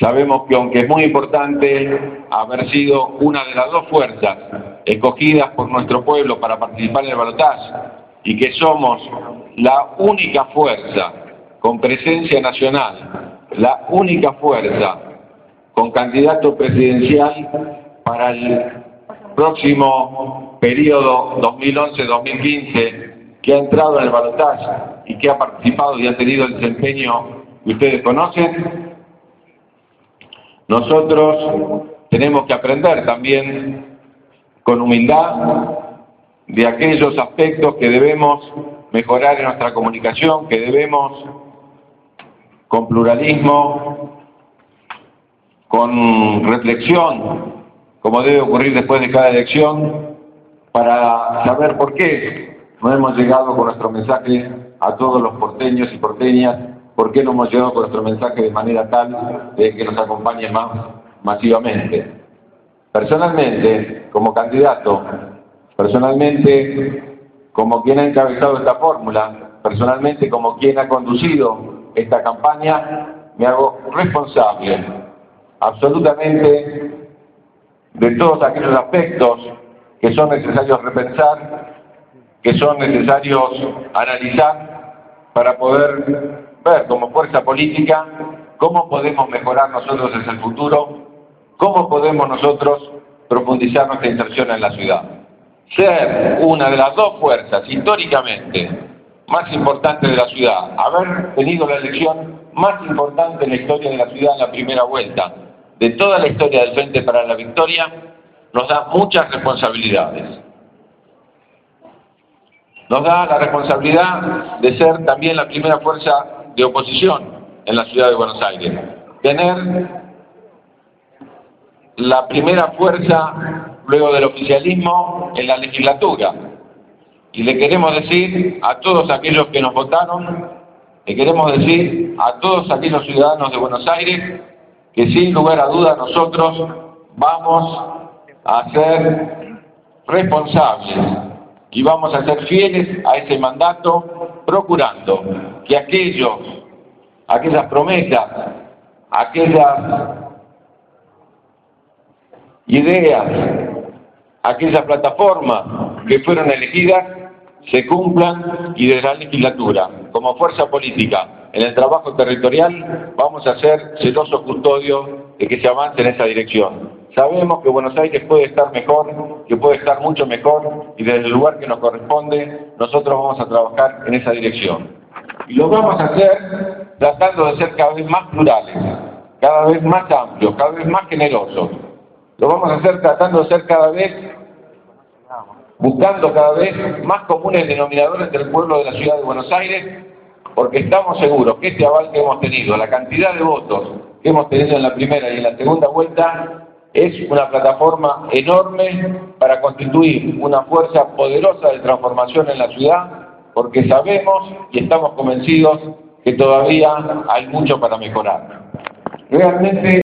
Sabemos que aunque es muy importante haber sido una de las dos fuerzas escogidas por nuestro pueblo para participar en el balotaje y que somos la única fuerza con presencia nacional, la única fuerza con candidato presidencial para el próximo periodo 2011-2015 que ha entrado en el balotaje y que ha participado y ha tenido el desempeño que ustedes conocen, nosotros tenemos que aprender también con humildad de aquellos aspectos que debemos mejorar en nuestra comunicación, que debemos con pluralismo, con reflexión, como debe ocurrir después de cada elección, para saber por qué no hemos llegado con nuestro mensaje a todos los porteños y porteñas ¿Por qué no hemos llegado con nuestro mensaje de manera tal de que nos acompañe más masivamente? Personalmente, como candidato, personalmente, como quien ha encabezado esta fórmula, personalmente, como quien ha conducido esta campaña, me hago responsable absolutamente de todos aquellos aspectos que son necesarios repensar, que son necesarios analizar para poder ver como fuerza política cómo podemos mejorar nosotros en el futuro, cómo podemos nosotros profundizar nuestra inserción en la ciudad. Ser una de las dos fuerzas históricamente más importantes de la ciudad, haber tenido la elección más importante en la historia de la ciudad en la primera vuelta, de toda la historia del Frente para la Victoria, nos da muchas responsabilidades. Nos da la responsabilidad de ser también la primera fuerza de oposición en la ciudad de Buenos Aires. Tener la primera fuerza luego del oficialismo en la legislatura. Y le queremos decir a todos aquellos que nos votaron, le queremos decir a todos aquellos ciudadanos de Buenos Aires que sin lugar a duda nosotros vamos a ser responsables y vamos a ser fieles a ese mandato procurando que aquellos, aquellas promesas, aquellas ideas, aquellas plataformas que fueron elegidas se cumplan y desde la legislatura, como fuerza política, en el trabajo territorial, vamos a ser celosos custodios de que se avance en esa dirección. Sabemos que Buenos Aires puede estar mejor, que puede estar mucho mejor, y desde el lugar que nos corresponde, nosotros vamos a trabajar en esa dirección. Y lo vamos a hacer tratando de ser cada vez más plurales, cada vez más amplios, cada vez más generosos. Lo vamos a hacer tratando de ser cada vez, buscando cada vez más comunes denominadores del pueblo de la ciudad de Buenos Aires, porque estamos seguros que este aval que hemos tenido, la cantidad de votos que hemos tenido en la primera y en la segunda vuelta, es una plataforma enorme para constituir una fuerza poderosa de transformación en la ciudad porque sabemos y estamos convencidos que todavía hay mucho para mejorar. Realmente